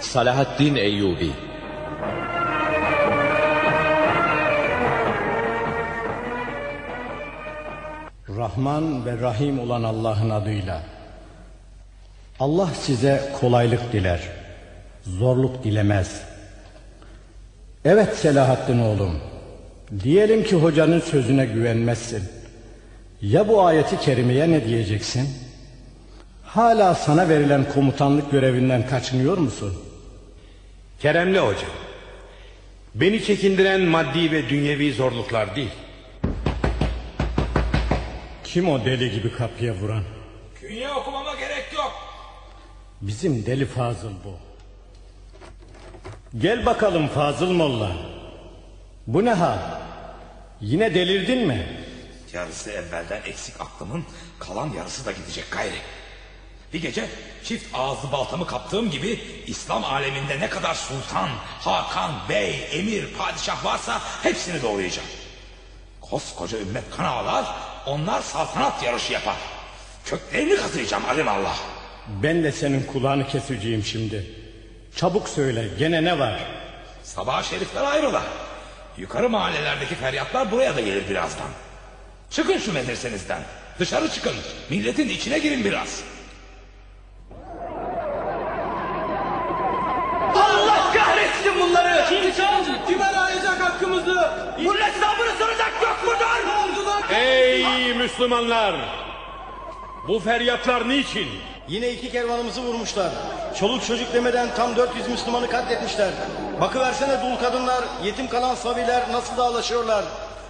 Salahaddin Eyyubi Rahman ve Rahim olan Allah'ın adıyla. Allah size kolaylık diler. Zorluk dilemez. Evet Selahaddin oğlum. Diyelim ki hocanın sözüne güvenmezsin. Ya bu ayeti kerimeye ne diyeceksin? Hala sana verilen komutanlık görevinden kaçınıyor musun? Keremli hocam. Beni çekindiren maddi ve dünyevi zorluklar değil. Kim o deli gibi kapıya vuran? Künye okumama gerek yok. Bizim deli Fazıl bu. Gel bakalım Fazıl Molla. Bu ne hal? Yine delirdin mi? Yarısı evvelden eksik aklımın kalan yarısı da gidecek gayri. Bir gece çift ağızlı baltamı kaptığım gibi İslam aleminde ne kadar sultan, hakan, bey, emir, padişah varsa hepsini doğrayacağım. Koskoca ümmet kan ağlar, onlar saltanat yarışı yapar. Köklerini kazıyacağım alimallah. Ben de senin kulağını keseceğim şimdi. Çabuk söyle gene ne var? Sabah şerifler ayrıla. Yukarı mahallelerdeki feryatlar buraya da gelir birazdan. Çıkın şu medresenizden. Dışarı çıkın. Milletin içine girin biraz. Bunları! Kim çaldı? Kime arayacak hakkımızı? Bunun hesabını soracak yok mudur? Ey Müslümanlar! Bu feryatlar niçin? Yine iki kervanımızı vurmuşlar. Çoluk çocuk demeden tam 400 Müslümanı katletmişler. Bakıversene dul kadınlar, yetim kalan sabiler nasıl dağlaşıyorlar.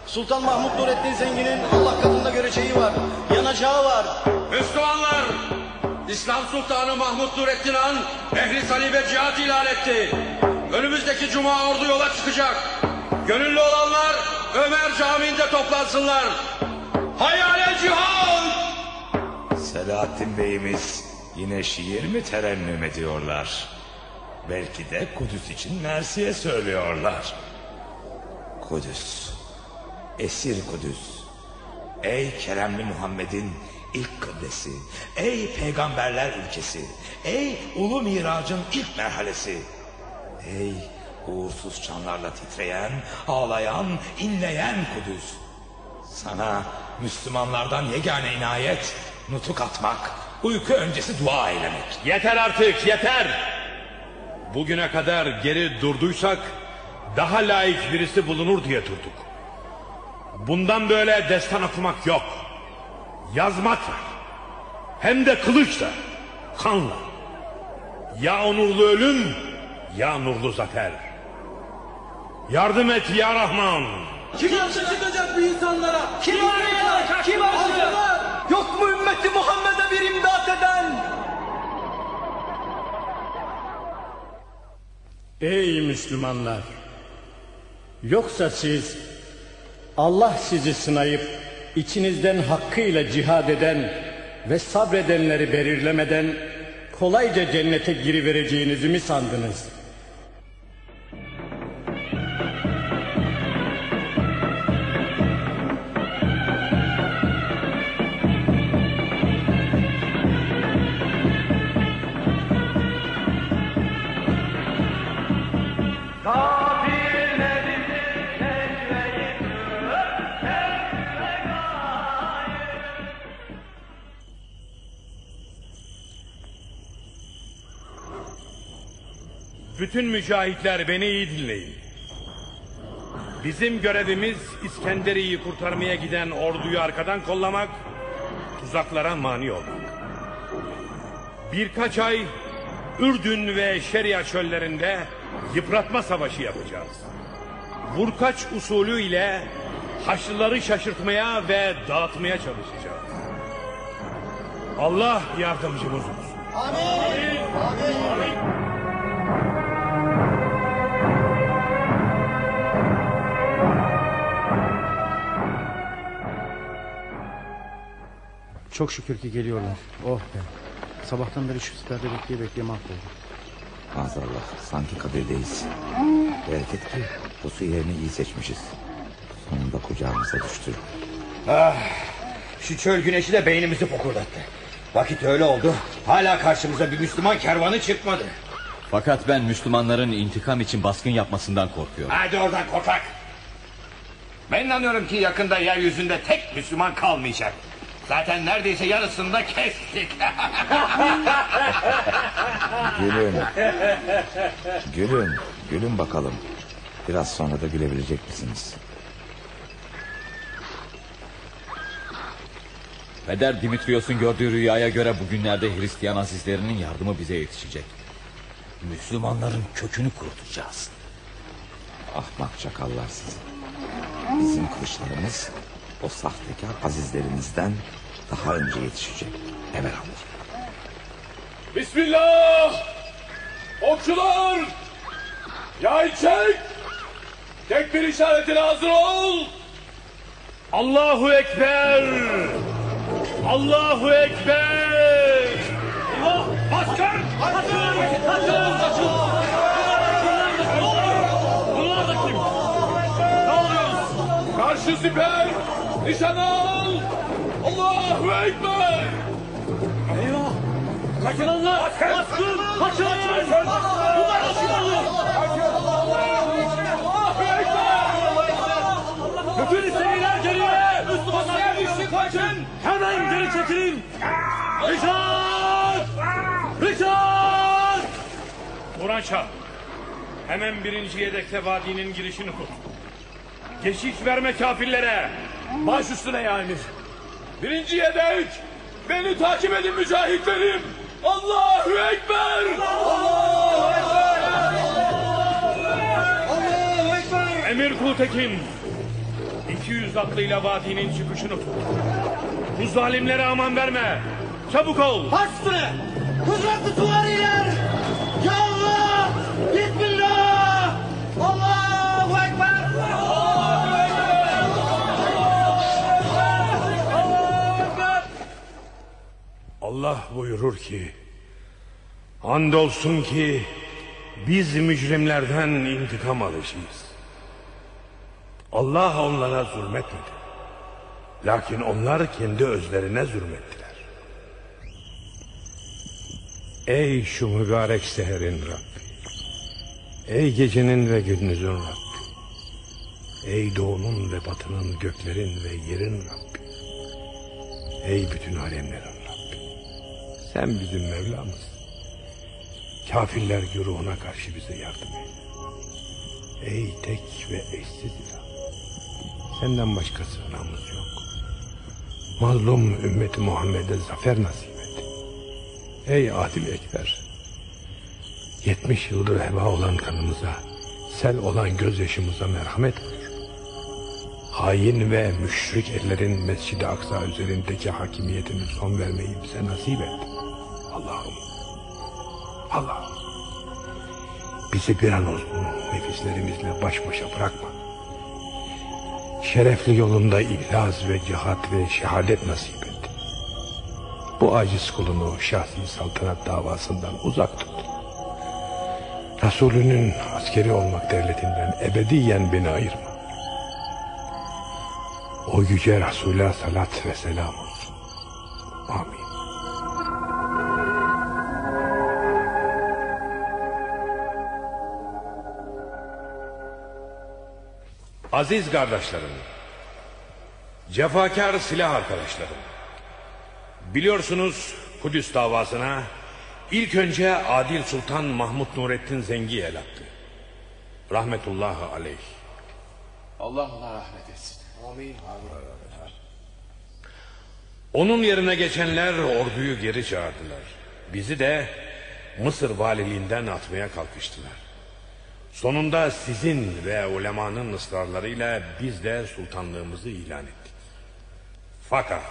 Sultan Mahmut Nurettin Zengin'in Allah katında göreceği var. Yanacağı var. Müslümanlar! İslam Sultanı Mahmut Nurettin Han ehli salibe cihat ilan etti. Önümüzdeki cuma ordu yola çıkacak. Gönüllü olanlar Ömer Camii'nde toplansınlar. Hayale cihat! Selahattin Bey'imiz yine şiir mi terennüm ediyorlar? Belki de Kudüs için Mersiye söylüyorlar. Kudüs, esir Kudüs. Ey Keremli Muhammed'in ilk kıblesi, ey peygamberler ülkesi, ey ulu miracın ilk merhalesi, ey uğursuz çanlarla titreyen, ağlayan, inleyen Kudüs. Sana Müslümanlardan yegane inayet, nutuk atmak, uyku öncesi dua eylemek. Yeter artık yeter! Bugüne kadar geri durduysak daha layık birisi bulunur diye durduk. Bundan böyle destan okumak yok. Yazmak var. Hem de kılıçla, kanla. Ya onurlu ölüm ya nurlu zafer. Yardım et ya Rahman. Kim çıkacak bu insanlara? Kim arayacak? Kim arayacak? Yok mu ümmeti Muhammed'e bir imdat eden? Ey Müslümanlar! Yoksa siz Allah sizi sınayıp içinizden hakkıyla cihad eden ve sabredenleri belirlemeden kolayca cennete girivereceğinizi mi sandınız? Bütün mücahitler beni iyi dinleyin. Bizim görevimiz İskenderiye'yi kurtarmaya giden orduyu arkadan kollamak, tuzaklara mani olmak. Birkaç ay Ürdün ve Şeria çöllerinde yıpratma savaşı yapacağız. Vurkaç usulü ile Haçlıları şaşırtmaya ve dağıtmaya çalışacağız. Allah yardımcımız olsun. Çok şükür ki geliyorlar. Oh be. Sabahtan beri şu siperde bekleye bekleye mahvoldum. Maazallah sanki kabirdeyiz. Bereket ki pusu yerini iyi seçmişiz. Sonunda kucağımıza düştü. Şu çöl güneşi de beynimizi fokurdattı. Vakit öyle oldu. Hala karşımıza bir Müslüman kervanı çıkmadı. Fakat ben Müslümanların intikam için baskın yapmasından korkuyorum. Hadi oradan korkak. Ben inanıyorum ki yakında yeryüzünde tek Müslüman kalmayacak. Zaten neredeyse yarısını da kestik. Gülün. Gülün. Gülün bakalım. Biraz sonra da gülebilecek misiniz? Peder Dimitrios'un gördüğü rüyaya göre bugünlerde Hristiyan azizlerinin yardımı bize yetişecek. Müslümanların kökünü kurutacağız. Ahmak çakallar sizi. Bizim kılıçlarımız o sahtekar azizlerimizden daha önce yetişecek. Evelallah. Bismillah! Okçular! Yay çek! Tek bir işaretine hazır ol! Allahu Ekber! Allahu Ekber! Allah! Baskın! Bunlar da kim? Ne oluyoruz? Karşı siper! Nişan al! Allahu Ekber! Kaçınanlar! Baskın! Kaçın! Bunlar kaçınanlar! Bütün seriler geriye! Müslümanlar güçlü kaçın! Hemen geri çekilin! Richard! Richard! Burhan Şah, hemen birinci yedekte vadinin girişini tut. Geçiş verme kafirlere. Baş üstüne ya emir. Birinci yedek! Beni takip edin mücahitlerim! Allahu Ekber! Emir Kultekin, 200 aklıyla vadinin çıkışını tut. Bu zalimlere aman verme. Çabuk ol. Baş üstüne. Kudretli süvariler. Buyurur ki Andolsun ki biz mücrimlerden intikam alacağız. Allah onlara zulmetmedi. Lakin onlar kendi özlerine zulmettiler. Ey şu mübarek seherin Rabbi. Ey gecenin ve gündüzün Rabbi. Ey doğunun ve batının göklerin ve yerin Rabbi. Ey bütün alemlerin. Sen bizim Mevlamız. Kafirler güruhuna karşı bize yardım eyle. Ey tek ve eşsiz ilah. Senden başka sığınağımız yok. Mazlum ümmeti Muhammed'e zafer nasip et. Ey adil ekber. Yetmiş yıldır heba olan kanımıza, sel olan gözyaşımıza merhamet buyur. Hain ve müşrik ellerin Mescid-i Aksa üzerindeki hakimiyetini son vermeyi bize nasip et. Allah'ım. Allah'ım. Bizi bir an olsun nefislerimizle baş başa bırakma. Şerefli yolunda ihlas ve cihat ve şehadet nasip et. Bu aciz kulunu şahsi saltanat davasından uzak tut. Resulünün askeri olmak devletinden ebediyen beni ayırma. O yüce Resul'e salat ve selam olsun. Amin. Aziz kardeşlerim, cefakar silah arkadaşlarım. Biliyorsunuz Kudüs davasına ilk önce Adil Sultan Mahmut Nurettin Zengi el attı. Rahmetullahi aleyh. Allah ona rahmet etsin. Onun yerine geçenler orduyu geri çağırdılar. Bizi de Mısır valiliğinden atmaya kalkıştılar. Sonunda sizin ve ulemanın ısrarlarıyla biz de sultanlığımızı ilan ettik. Fakat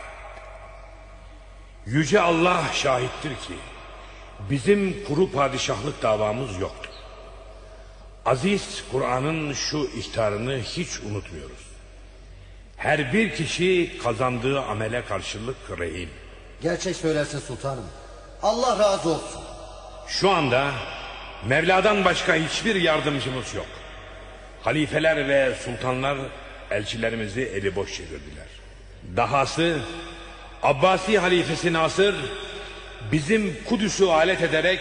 Yüce Allah şahittir ki bizim kuru padişahlık davamız yoktur. Aziz Kur'an'ın şu ihtarını hiç unutmuyoruz. Her bir kişi kazandığı amele karşılık rehin. Gerçek söylersin sultanım. Allah razı olsun. Şu anda Mevla'dan başka hiçbir yardımcımız yok. Halifeler ve sultanlar elçilerimizi eli boş çevirdiler. Dahası Abbasi halifesi Nasır bizim Kudüs'ü alet ederek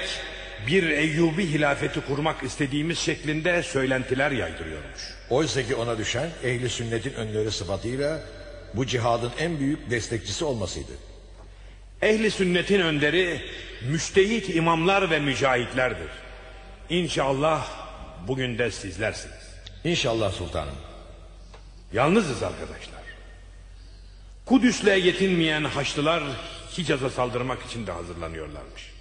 bir Eyyubi hilafeti kurmak istediğimiz şeklinde söylentiler yaydırıyormuş. Oysa ki ona düşen ehli sünnetin önleri sıfatıyla bu cihadın en büyük destekçisi olmasıydı. Ehli sünnetin önderi müştehit imamlar ve mücahitlerdir. İnşallah bugün de sizlersiniz. İnşallah sultanım. Yalnızız arkadaşlar. Kudüs'le yetinmeyen Haçlılar Hicaz'a saldırmak için de hazırlanıyorlarmış.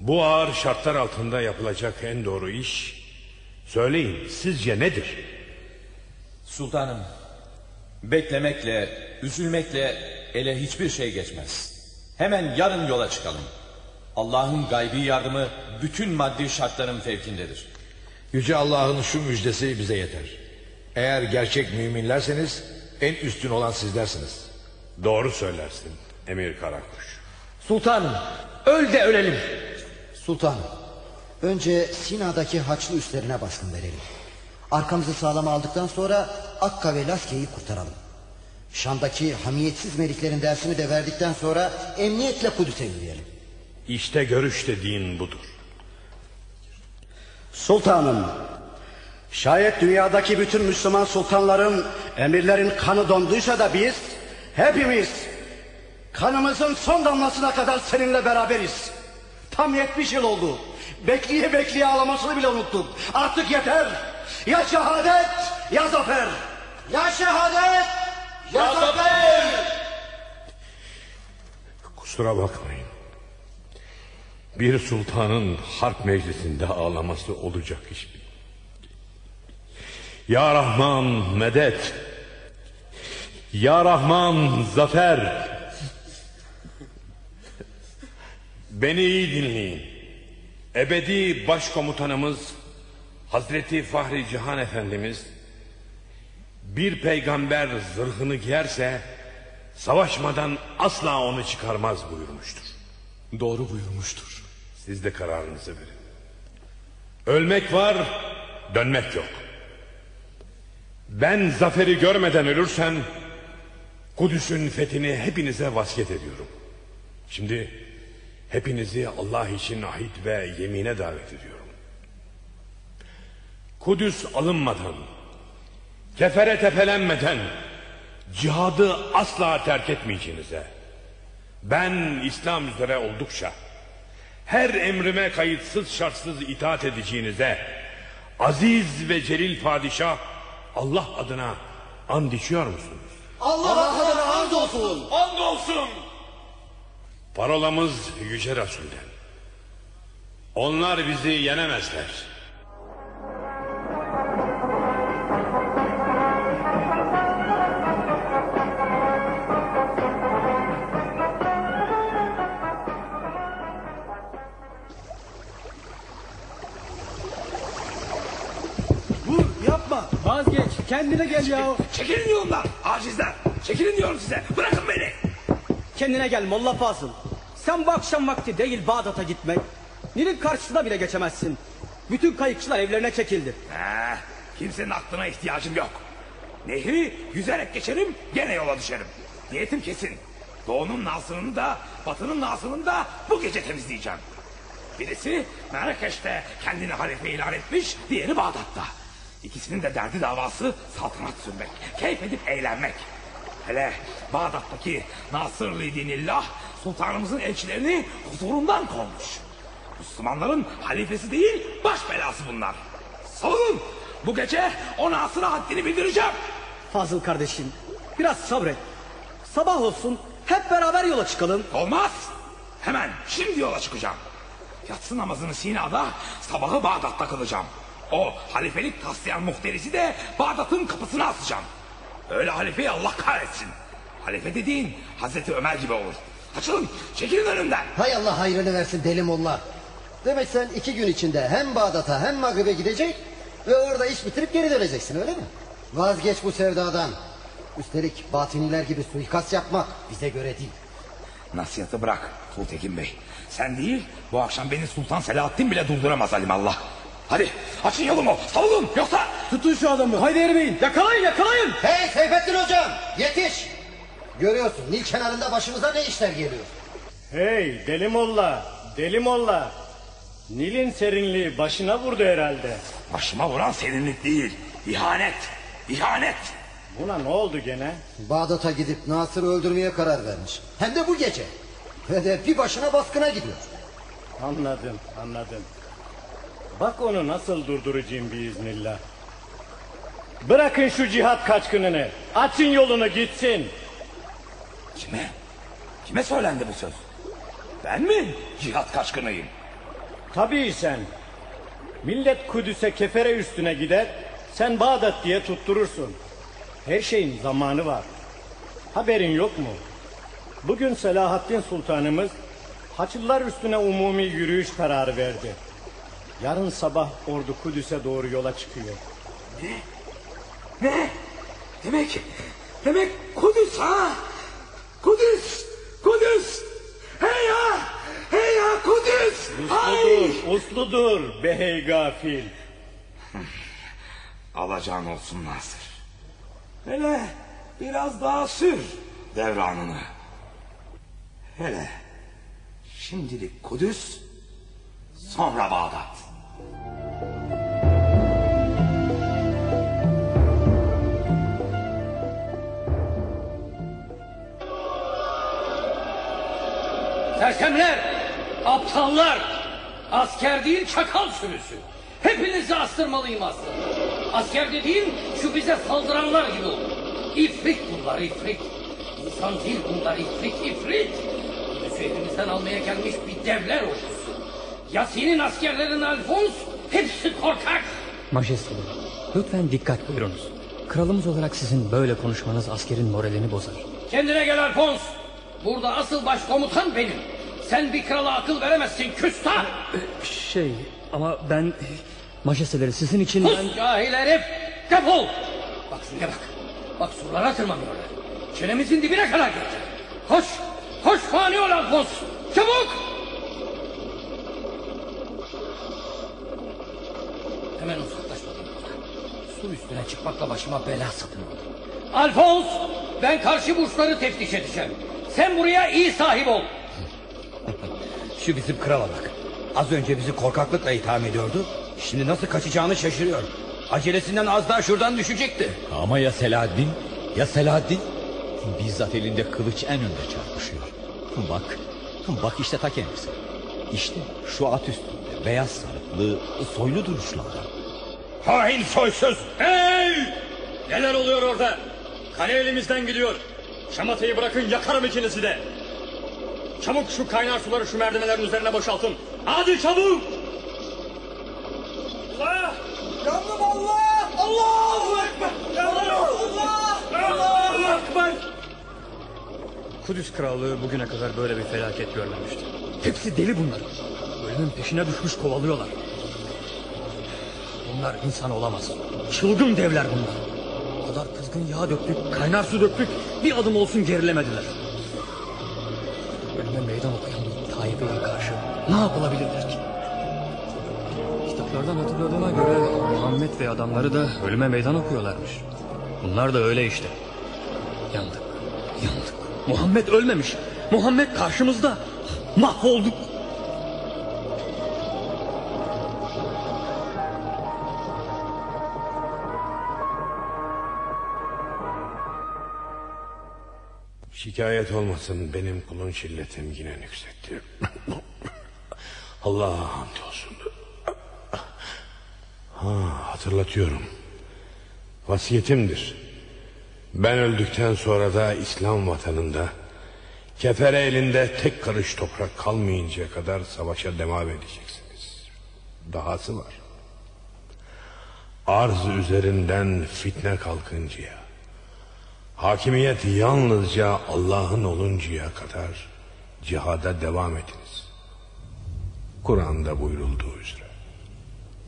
Bu ağır şartlar altında yapılacak en doğru iş söyleyin sizce nedir? Sultanım, beklemekle, üzülmekle ele hiçbir şey geçmez. Hemen yarın yola çıkalım. Allah'ın gaybi yardımı bütün maddi şartların fevkindedir. Yüce Allah'ın şu müjdesi bize yeter. Eğer gerçek müminlerseniz en üstün olan sizlersiniz. Doğru söylersin Emir Karakuş. Sultanım öl de ölelim. Sultanım, önce Sina'daki Haçlı üslerine baskın verelim. Arkamızı sağlam aldıktan sonra Akka ve Laske'yi kurtaralım. Şam'daki hamiyetsiz meliklerin dersini de verdikten sonra emniyetle Kudüs'e yürüyelim. İşte görüş dediğin budur. Sultanım şayet dünyadaki bütün Müslüman sultanların emirlerin kanı donduysa da biz hepimiz kanımızın son damlasına kadar seninle beraberiz. Tam 70 yıl oldu. Bekleye bekleye ağlamasını bile unuttuk. Artık yeter. Ya şehadet ya zafer. Ya şehadet ya zafer! Kusura bakmayın. Bir sultanın harp meclisinde ağlaması olacak iş mi? Ya Rahman medet. Ya Rahman zafer. Beni iyi dinleyin. Ebedi başkomutanımız Hazreti Fahri Cihan Efendimiz bir peygamber zırhını giyerse savaşmadan asla onu çıkarmaz buyurmuştur. Doğru buyurmuştur. Siz de kararınızı verin. Ölmek var, dönmek yok. Ben zaferi görmeden ölürsem Kudüs'ün fethini hepinize vasiyet ediyorum. Şimdi hepinizi Allah için ahit ve yemine davet ediyorum. Kudüs alınmadan, kefere tepelenmeden cihadı asla terk etmeyeceğinize, ben İslam üzere oldukça her emrime kayıtsız şartsız itaat edeceğinize, aziz ve celil padişah Allah adına and içiyor musunuz? Allah adına hamd olsun. Andolsun. Parolamız Yüce Resul'den. Onlar bizi yenemezler. Kendine gel ya. Çekilin yolumdan acizler. Çekilin diyorum size. Bırakın beni. Kendine gel Molla Fazıl. Sen bu akşam vakti değil Bağdat'a gitmek. Nil'in karşısına bile geçemezsin. Bütün kayıkçılar evlerine çekildi. Eh, kimsenin aklına ihtiyacım yok. Nehri yüzerek geçerim gene yola düşerim. Niyetim kesin. Doğunun nasırını da batının nasırını da bu gece temizleyeceğim. Birisi Marrakeş'te kendini halife ilan etmiş, diğeri Bağdat'ta. İkisinin de derdi davası saltanat sürmek, keyif edip eğlenmek. Hele Bağdat'taki Nasırlı Dinillah sultanımızın elçilerini huzurundan kovmuş. Müslümanların halifesi değil baş belası bunlar. Savunun bu gece o Nasır'a haddini bildireceğim. Fazıl kardeşim biraz sabret. Sabah olsun hep beraber yola çıkalım. Olmaz. Hemen şimdi yola çıkacağım. Yatsı namazını Sina'da, sabahı Bağdat'ta kılacağım. O halifelik taslayan muhterisi de Bağdat'ın kapısına asacağım. Öyle halifeyi Allah kahretsin. Halife dediğin Hazreti Ömer gibi olur. Açılın, çekilin önümden. Hay Allah hayrını versin deli molla. Demek sen iki gün içinde hem Bağdat'a hem Maghrib'e gidecek ve orada iş bitirip geri döneceksin öyle mi? Vazgeç bu sevdadan. Üstelik batiniler gibi suikast yapmak bize göre değil. Nasihatı bırak Tultekin Bey. Sen değil bu akşam beni Sultan Selahaddin bile durduramaz Allah. Hadi açın yolumu savunun yoksa... Tutun şu adamı haydi erimeyin yakalayın yakalayın. Hey Seyfettin hocam yetiş. Görüyorsun Nil kenarında başımıza ne işler geliyor. Hey deli molla deli molla. Nil'in serinliği başına vurdu herhalde. Başıma vuran serinlik değil. İhanet. İhanet. Buna ne oldu gene? Bağdat'a gidip Nasır'ı öldürmeye karar vermiş. Hem de bu gece. Ve de bir başına baskına gidiyor. Anladım, anladım. Bak onu nasıl durduracağım biiznillah. Bırakın şu cihat kaçkınını. Açın yolunu gitsin. Kime? Kime söylendi bu söz? Ben mi cihat kaçkınıyım? Tabii sen. Millet Kudüs'e kefere üstüne gider. Sen Bağdat diye tutturursun. Her şeyin zamanı var. Haberin yok mu? Bugün Selahaddin Sultanımız Haçlılar üstüne umumi yürüyüş kararı verdi. Yarın sabah ordu Kudüs'e doğru yola çıkıyor. Ne? Demek, demek Kudüs ha? Kudüs, Kudüs. Hey ya, hey ya Kudüs. Ay! Usludur, usludur behey gafil. Alacağın olsun Nasır. Hele biraz daha sür devranını. Hele şimdilik Kudüs, sonra Bağdat. Sersemler, aptallar, asker değil çakal sürüsü. Hepinizi astırmalıyım aslında. Asker dediğim şu bize saldıranlar gibi olur. İfrit bunlar ifrit. İnsan değil bunlar ifrit ifrit. Kudüs'ü elimizden almaya gelmiş bir devler ordusu. Yasin'in askerlerin Alfons hepsi korkak. Majesteleri, lütfen dikkat buyurunuz. Kralımız olarak sizin böyle konuşmanız askerin moralini bozar. Kendine gel Alfons. Burada asıl başkomutan benim. Sen bir krala akıl veremezsin küstah. Şey ama ben... Majesteleri sizin için ben... Sus cahil herif! Defol! Bak şuraya bak. Bak surlara tırmanıyorlar. Çenemizin dibine kadar geldi. Koş! Koş fani ol Alfons! Çabuk! Hemen uzaklaş bakayım. Su üstüne çıkmakla başıma bela satın aldım. Alfons! Ben karşı burçları teftiş edeceğim. Sen buraya iyi sahip ol. Şu bizim krala bak. Az önce bizi korkaklıkla itham ediyordu. Şimdi nasıl kaçacağını şaşırıyor. Acelesinden az daha şuradan düşecekti. Ama ya Selahaddin? Ya Selahaddin? Bizzat elinde kılıç en önde çarpışıyor. Bak, bak işte ta kendisi. İşte şu at üstünde beyaz sarıklı soylu duruşlarda. Hain soysuz. Hey! Neler oluyor orada? Kale elimizden gidiyor. Şamatayı bırakın yakarım ikinizi de. Çabuk şu kaynar suları şu merdivenlerin üzerine boşaltın. Hadi çabuk! Allah! Yandım Allah! Allahu Ekber! Yandım Allah! Allahu Ekber! Kudüs Krallığı bugüne kadar böyle bir felaket görmemişti. Hepsi deli bunlar. Ölümün peşine düşmüş kovalıyorlar. Bunlar insan olamaz. Çılgın devler bunlar. O kadar kızgın yağ döktük, kaynar su döktük. Bir adım olsun gerilemediler. Ölüme meydan okuyan bir Tayyip'e karşı ne yapılabilirdir ki? Kitaplardan hatırladığıma göre Muhammed ve adamları da ölüme meydan okuyorlarmış. Bunlar da öyle işte. Yandık, yandık. Muhammed ölmemiş. Muhammed karşımızda. Mahvolduk. Şikayet olmasın benim kulun şilletim yine yüksekti. Allah'a hamdolsun. Ha, hatırlatıyorum. Vasiyetimdir. Ben öldükten sonra da İslam vatanında kefere elinde tek karış toprak kalmayıncaya kadar savaşa devam edeceksiniz. Dahası var. Arz üzerinden fitne kalkıncaya, hakimiyet yalnızca Allah'ın oluncaya kadar cihada devam ediniz. Kur'an'da buyurulduğu üzere.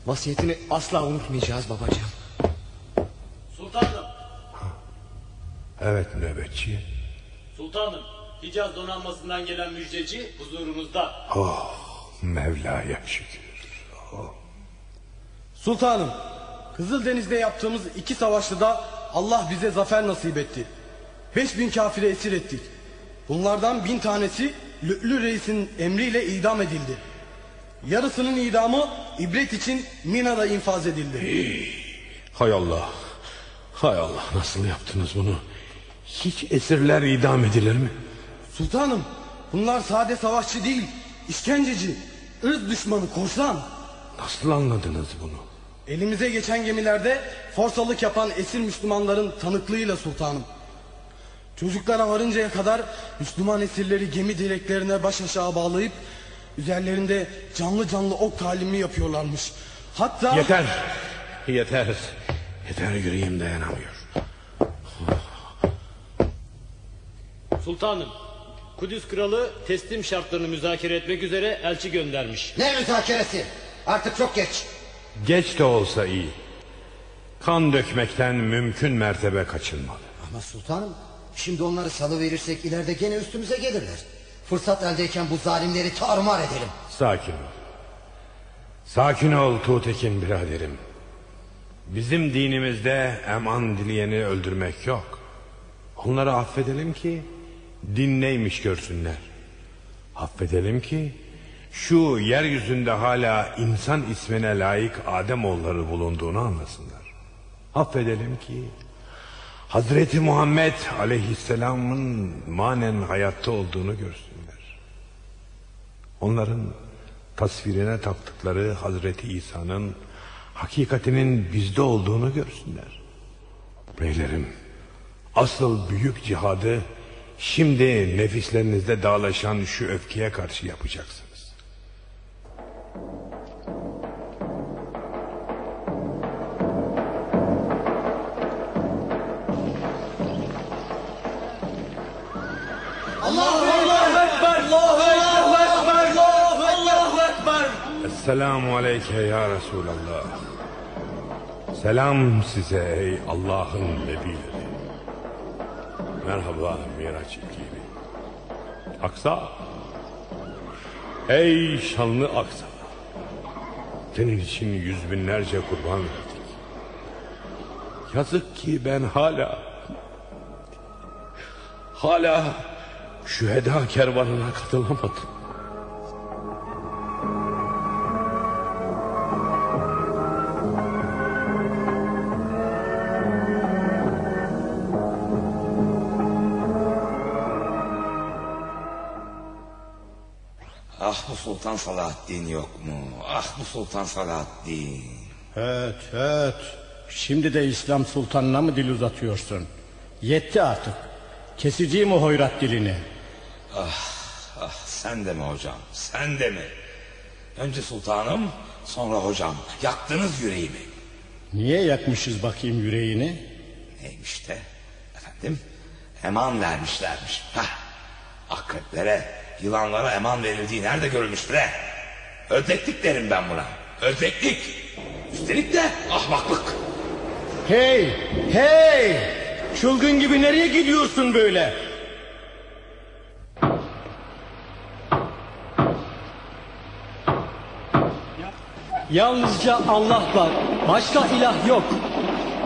Vasiyetini asla unutmayacağız babacığım. Sultanım, Evet nöbetçi. sultanım. Hicaz donanmasından gelen müjdeci huzurunuzda. Oh Mevla'ya şükür. Sultanım, Kızıldeniz'de yaptığımız iki savaşta Allah bize zafer nasip etti. Beş bin kafire esir ettik. Bunlardan bin tanesi Lü'lü Reis'in emriyle idam edildi. Yarısının idamı ibret için Mina'da infaz edildi. Hay Allah. Hay Allah nasıl yaptınız bunu? Hiç esirler idam edilir mi? Sultanım bunlar sade savaşçı değil, işkenceci, ırz düşmanı, korsan. Nasıl anladınız bunu? Elimize geçen gemilerde forsalık yapan esir Müslümanların tanıklığıyla sultanım. Çocuklara varıncaya kadar Müslüman esirleri gemi direklerine baş aşağı bağlayıp üzerlerinde canlı canlı ok talimi yapıyorlarmış. Hatta Yeter. Yeter. Yeter yüreğim dayanamıyor. Sultanım, Kudüs kralı teslim şartlarını müzakere etmek üzere elçi göndermiş. Ne müzakeresi? Artık çok geç. Geç de olsa iyi. Kan dökmekten mümkün mertebe kaçınmalı. Ama sultanım şimdi onları salı verirsek ileride gene üstümüze gelirler. Fırsat eldeyken bu zalimleri tarumar edelim. Sakin ol. Sakin ol Tuğtekin biraderim. Bizim dinimizde eman dileyeni öldürmek yok. Onları affedelim ki din neymiş görsünler. Affedelim ki şu yeryüzünde hala insan ismine layık Ademoğulları bulunduğunu anlasınlar. Affedelim ki Hazreti Muhammed aleyhisselamın manen hayatta olduğunu görsünler. Onların tasvirine taptıkları Hazreti İsa'nın hakikatinin bizde olduğunu görsünler. Beylerim, asıl büyük cihadı şimdi nefislerinizde dağlaşan şu öfkeye karşı yapacaksınız. Esselamu aleyke ya Resulallah. Selam size ey Allah'ın nebileri. Merhaba Miraç ekibi. Aksa. Ey şanlı Aksa. Senin için yüz binlerce kurban verdik. Yazık ki ben hala... Hala şüheda kervanına katılamadım. Sultan Salahaddin yok mu? Ah bu Sultan Salahaddin. Evet, evet. Şimdi de İslam sultanına mı dil uzatıyorsun? Yetti artık. Keseceğim o hoyrat dilini. Ah, ah sen de mi hocam? Sen de mi? Önce sultanım, sonra hocam. Yaktınız yüreğimi. Niye yakmışız bakayım yüreğini? Neymiş de? Efendim? Eman vermişlermiş. Hah. Akreplere, yılanlara eman verildiği nerede görülmüş bre? Ödeklik derim ben buna. Ödeklik. Üstelik de ahmaklık. Hey, hey! Çılgın gibi nereye gidiyorsun böyle? Yalnızca Allah var. Başka ilah yok.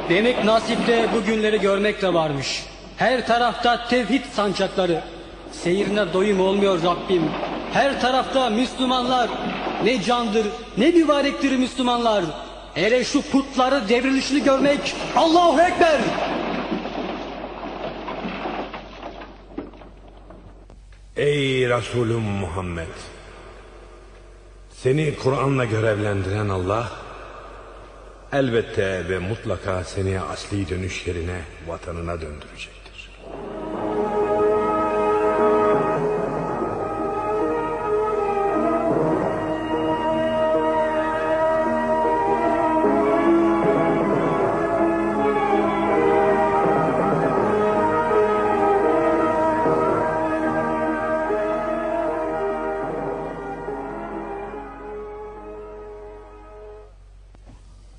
Demek nasipte bu günleri görmek de varmış. Her tarafta tevhid sancakları. Seyrine doyum olmuyor Rabbim. Her tarafta Müslümanlar. Ne candır, ne mübarektir Müslümanlar. Hele şu putları devrilişini görmek. Allahu Ekber. Ey Resulüm Muhammed Seni Kur'an'la görevlendiren Allah Elbette ve mutlaka seni asli dönüş yerine Vatanına döndürecektir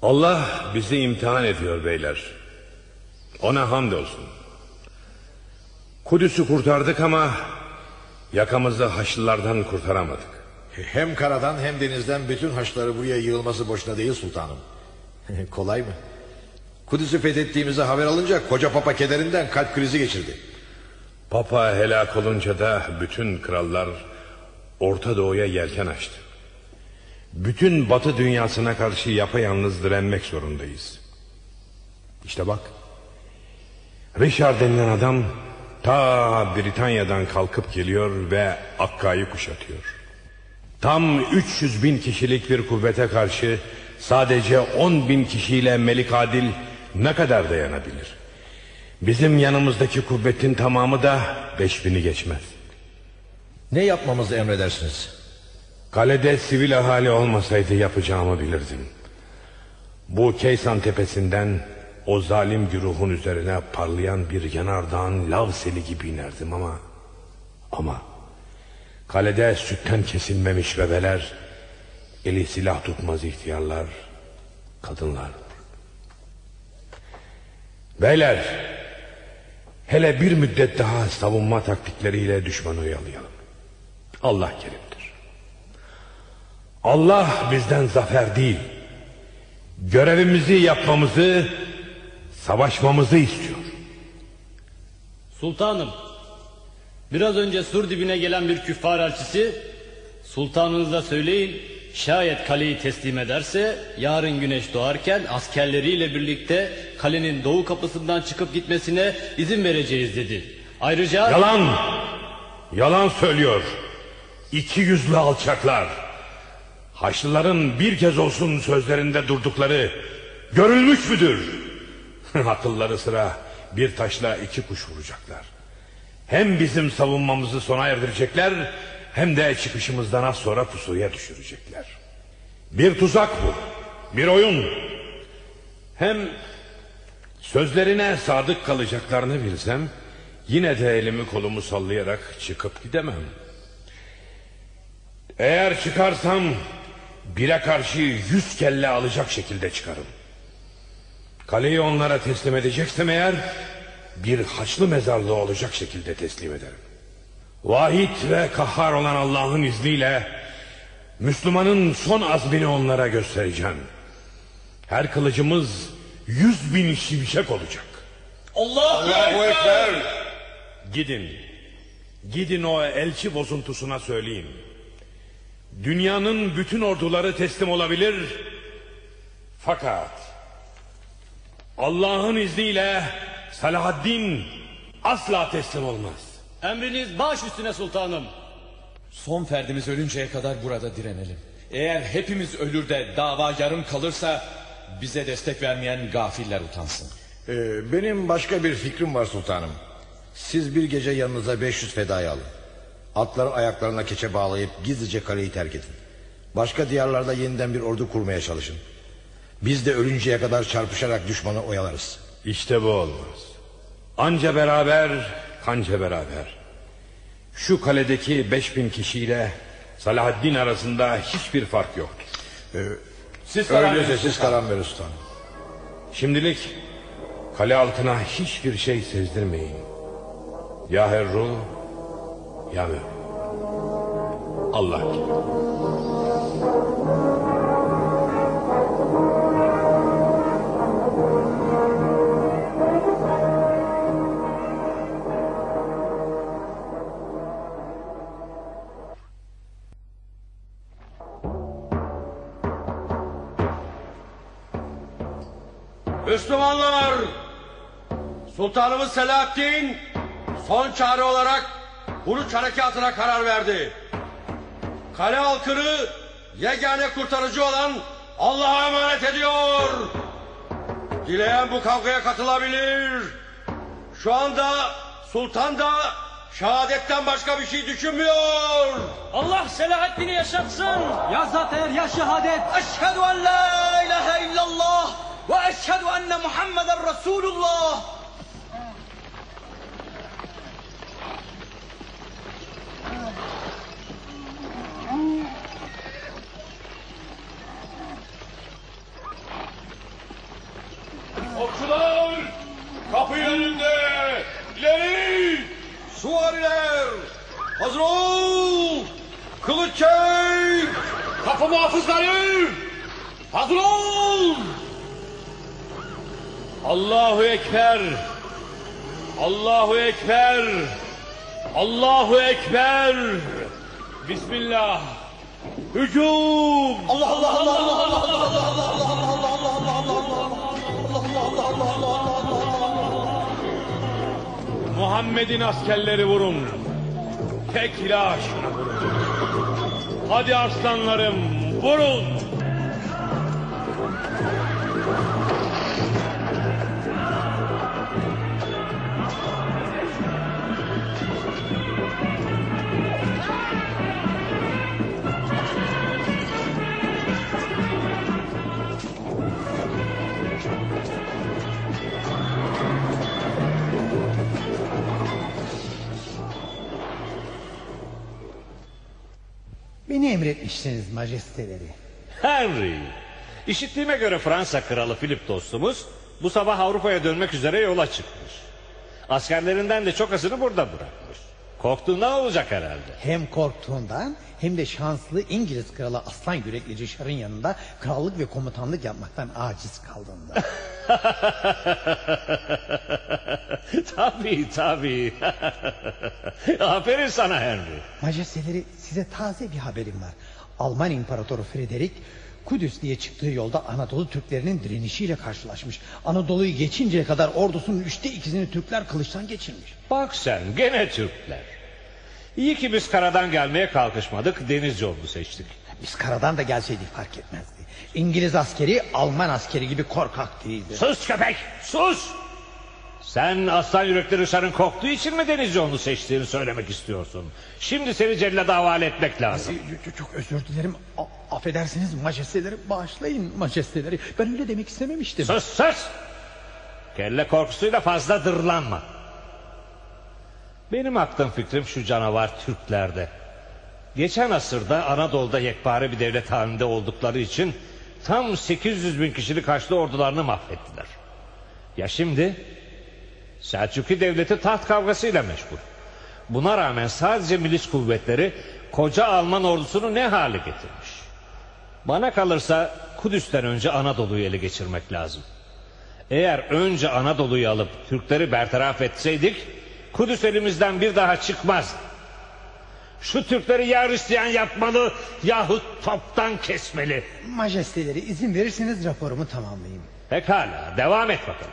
Allah bizi imtihan ediyor beyler Ona hamdolsun Kudüs'ü kurtardık ama Yakamızı Haçlılardan kurtaramadık Hem karadan hem denizden bütün haçları buraya yığılması boşuna değil sultanım. Kolay mı? Kudüs'ü fethettiğimizi haber alınca koca papa kederinden kalp krizi geçirdi. Papa helak olunca da bütün krallar Orta Doğu'ya yelken açtı. Bütün batı dünyasına karşı yapayalnız direnmek zorundayız. İşte bak. Richard denilen adam ta Britanya'dan kalkıp geliyor ve Akka'yı kuşatıyor. Tam 300 bin kişilik bir kuvvete karşı sadece 10 bin kişiyle Melik Adil ne kadar dayanabilir? Bizim yanımızdaki kuvvetin tamamı da 5000'i geçmez. Ne yapmamızı emredersiniz? Kalede sivil ahali olmasaydı yapacağımı bilirdim. Bu Keysan tepesinden o zalim güruhun üzerine parlayan bir yanardağın lav seli gibi inerdim ama... Ama... Kalede sütten kesilmemiş bebeler... Eli silah tutmaz ihtiyarlar... Kadınlar... Beyler... Hele bir müddet daha savunma taktikleriyle düşmanı oyalayalım. Allah kerimdir. Allah bizden zafer değil... Görevimizi yapmamızı Savaşmamızı istiyor. Sultanım, biraz önce sur dibine gelen bir küffar elçisi, sultanınıza söyleyin, şayet kaleyi teslim ederse, yarın güneş doğarken askerleriyle birlikte kalenin doğu kapısından çıkıp gitmesine izin vereceğiz dedi. Ayrıca... Yalan! Yalan söylüyor. İki yüzlü alçaklar. Haçlıların bir kez olsun sözlerinde durdukları görülmüş müdür? Akılları sıra bir taşla iki kuş vuracaklar. Hem bizim savunmamızı sona erdirecekler hem de çıkışımızdan az sonra pusuya düşürecekler. Bir tuzak bu. Bir oyun. Hem sözlerine sadık kalacaklarını bilsem yine de elimi kolumu sallayarak çıkıp gidemem. Eğer çıkarsam bire karşı yüz kelle alacak şekilde çıkarım. Kaleyi onlara teslim edeceksem eğer bir haçlı mezarlığı olacak şekilde teslim ederim. Vahid ve kahhar olan Allah'ın izniyle Müslümanın son azmini onlara göstereceğim. Her kılıcımız yüz bin şimşek olacak. Allahu, Allahu Ekber. Ekber. Gidin. Gidin o elçi bozuntusuna söyleyin. Dünyanın bütün orduları teslim olabilir. Fakat Allah'ın izniyle Salahaddin asla teslim olmaz. Emriniz baş üstüne sultanım. Son ferdimiz ölünceye kadar burada direnelim. Eğer hepimiz ölür de dava yarım kalırsa bize destek vermeyen gafiller utansın. Ee, benim başka bir fikrim var sultanım. Siz bir gece yanınıza 500 fedayı alın. Atları ayaklarına keçe bağlayıp gizlice kaleyi terk edin. Başka diyarlarda yeniden bir ordu kurmaya çalışın. Biz de ölünceye kadar çarpışarak düşmanı oyalarız. İşte bu olmaz. Anca beraber, kanca beraber. Şu kaledeki beş bin kişiyle Salahaddin arasında hiçbir fark yok. Ee, siz öyleyse siz karar verin sultanım. Şimdilik kale altına hiçbir şey sezdirmeyin. Ya Herru ya Mer. Allah. Müslümanlar Sultanımız Selahaddin son çare olarak Huruç harekatına karar verdi. Kale halkını yegane kurtarıcı olan Allah'a emanet ediyor. Dileyen bu kavgaya katılabilir. Şu anda sultan da şehadetten başka bir şey düşünmüyor. Allah Selahaddin'i yaşatsın. Ya zafer ya şehadet. Eşhedü en la ilahe illallah ve eşhedü enne Muhammeden Resulullah. Topçular kapı önünde. İleri. Suvariler. Hazır ol. Kılıç çek. Kapı muhafızları. Hazır ol. Allahu Ekber. Allahu Ekber. Allahu Ekber. Bismillah. Hücum. Allah Allah Allah Allah Allah Allah Allah. Muhammed'in askerleri vurun. Tek vurun. Hadi aslanlarım vurun. Beni emretmişsiniz majesteleri. Henry. İşittiğime göre Fransa kralı Philip dostumuz bu sabah Avrupa'ya dönmek üzere yola çıkmış. Askerlerinden de çok azını burada bırakmış. Korktuğundan olacak herhalde. Hem korktuğundan hem de şanslı İngiliz kralı Aslan Yürekli Cişar'ın yanında krallık ve komutanlık yapmaktan aciz kaldığında. tabii tabii. Aferin sana Henry. Majesteleri size taze bir haberim var. Alman İmparatoru Frederick Kudüs diye çıktığı yolda Anadolu Türklerinin direnişiyle karşılaşmış. Anadolu'yu geçinceye kadar ordusunun üçte ikisini Türkler kılıçtan geçirmiş. Bak sen gene Türkler. İyi ki biz karadan gelmeye kalkışmadık deniz yolunu seçtik. Biz karadan da gelseydik fark etmezdi. İngiliz askeri Alman askeri gibi korkak değildi. Sus köpek sus! Sen aslan yürekli Rüşar'ın korktuğu için mi deniz yolunu seçtiğini söylemek istiyorsun? Şimdi seni cellada havale etmek lazım. Çok, çok özür dilerim. A- affedersiniz majesteleri bağışlayın majesteleri. Ben öyle demek istememiştim. Sus sus! Kelle korkusuyla fazla dırlanma. Benim aklım fikrim şu canavar Türklerde. Geçen asırda Anadolu'da yekpare bir devlet halinde oldukları için tam 800 bin kişilik Haçlı ordularını mahvettiler. Ya şimdi Selçuklu devleti taht kavgasıyla meşgul. Buna rağmen sadece milis kuvvetleri koca Alman ordusunu ne hale getirmiş. Bana kalırsa Kudüs'ten önce Anadolu'yu ele geçirmek lazım. Eğer önce Anadolu'yu alıp Türkleri bertaraf etseydik Kudüs elimizden bir daha çıkmaz. Şu Türkleri Hristiyan yapmalı yahut toptan kesmeli. Majesteleri izin verirseniz raporumu tamamlayayım. Pekala devam et bakalım.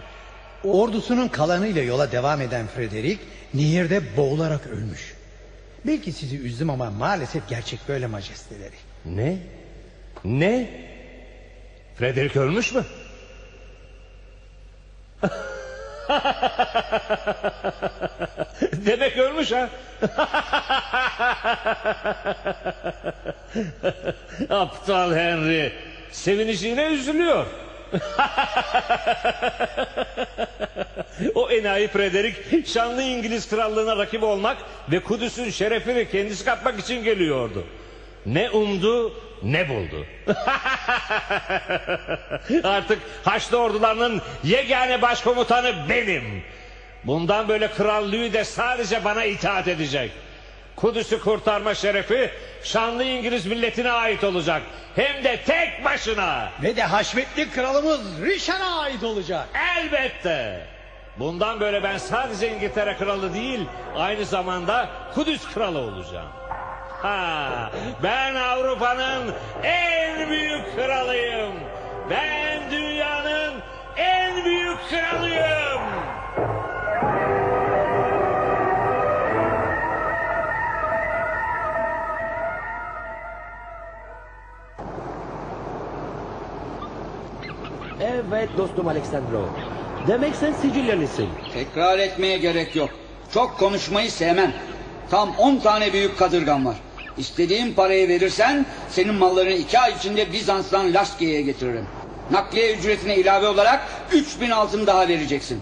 Ordusunun kalanıyla yola devam eden Frederick nehirde boğularak ölmüş. Belki sizi üzdüm ama maalesef gerçek böyle majesteleri. Ne? Ne? Frederick ölmüş mü? Demek ölmüş ha? Aptal Henry. Sevinişine üzülüyor. o enayi Frederick şanlı İngiliz krallığına rakip olmak ve Kudüs'ün şerefini kendisi kapmak için geliyordu. Ne umdu ne buldu. Artık Haçlı ordularının yegane başkomutanı benim. Bundan böyle krallığı da sadece bana itaat edecek. Kudüs'ü kurtarma şerefi şanlı İngiliz milletine ait olacak. Hem de tek başına. Ve de haşmetli kralımız Richard'a ait olacak. Elbette. Bundan böyle ben sadece İngiltere kralı değil, aynı zamanda Kudüs kralı olacağım. Ha, ben Avrupa'nın en büyük kralıyım. Ben dünyanın en büyük kralıyım. Evet dostum Alexandro. Demek sen Sicilyalısın. Tekrar etmeye gerek yok. Çok konuşmayı sevmem. Tam on tane büyük kadırgan var. İstediğin parayı verirsen senin mallarını iki ay içinde Bizans'tan Laskiye'ye getiririm. Nakliye ücretine ilave olarak 3000 altın daha vereceksin.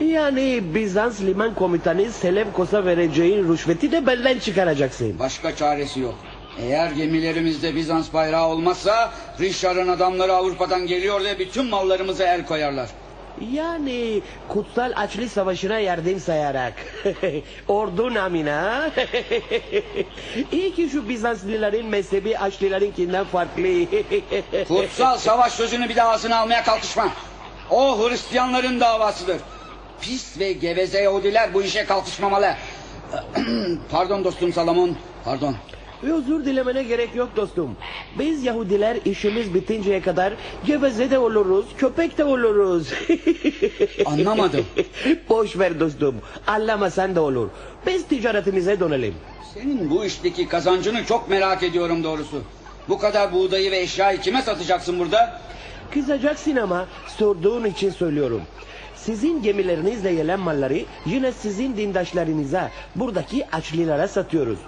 Yani Bizans liman komutanı Selevkos'a vereceğin rüşveti de benden çıkaracaksın. Başka çaresi yok. Eğer gemilerimizde Bizans bayrağı olmazsa Richard'ın adamları Avrupa'dan geliyor ve bütün mallarımıza el koyarlar. Yani kutsal Açlı Savaşı'na yardım sayarak. Ordu namına. İyi ki şu Bizanslıların mezhebi Açlılarınkinden farklı. Kutsal savaş sözünü bir daha ağzına almaya kalkışma. O Hristiyanların davasıdır. Pis ve geveze Yahudiler bu işe kalkışmamalı. pardon dostum Salomon, pardon. Özür dilemene gerek yok dostum. Biz Yahudiler işimiz bitinceye kadar geveze de oluruz, köpek de oluruz. Anlamadım. Boş ver dostum. Anlamasan da olur. Biz ticaretimize dönelim. Senin bu işteki kazancını çok merak ediyorum doğrusu. Bu kadar buğdayı ve eşyayı kime satacaksın burada? Kızacaksın ama sorduğun için söylüyorum. Sizin gemilerinizle gelen malları yine sizin dindaşlarınıza, buradaki açlılara satıyoruz.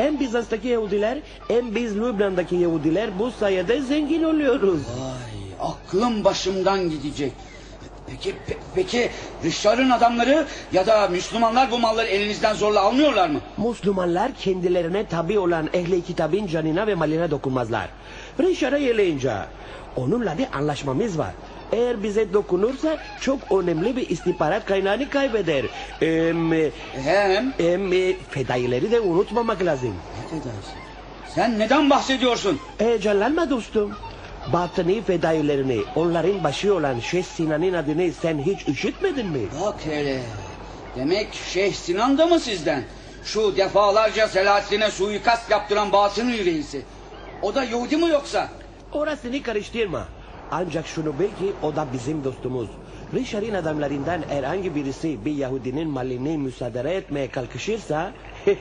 Hem Bizans'taki Yahudiler hem biz Lübnan'daki Yahudiler bu sayede zengin oluyoruz. Vay aklım başımdan gidecek. Peki pe- peki Richard'ın adamları ya da Müslümanlar bu malları elinizden zorla almıyorlar mı? Müslümanlar kendilerine tabi olan ehli kitabın canına ve malına dokunmazlar. Richard'a gelince onunla bir anlaşmamız var. Eğer bize dokunursa çok önemli bir istihbarat kaynağını kaybeder. Hem, hem? hem e, fedaileri de unutmamak lazım. Ne fedaisi? Sen neden bahsediyorsun? Heyecanlanma dostum. Batıni fedailerini, onların başı olan Şeyh Sinan'ın adını sen hiç işitmedin mi? Bak hele. Demek Şeyh Sinan da mı sizden? Şu defalarca Selahattin'e suikast yaptıran Batı'nın reisi. O da Yahudi mi yoksa? Orasını karıştırma. Ancak şunu bil ki o da bizim dostumuz. Richard'in adamlarından herhangi birisi bir Yahudinin malını müsaade etmeye kalkışırsa...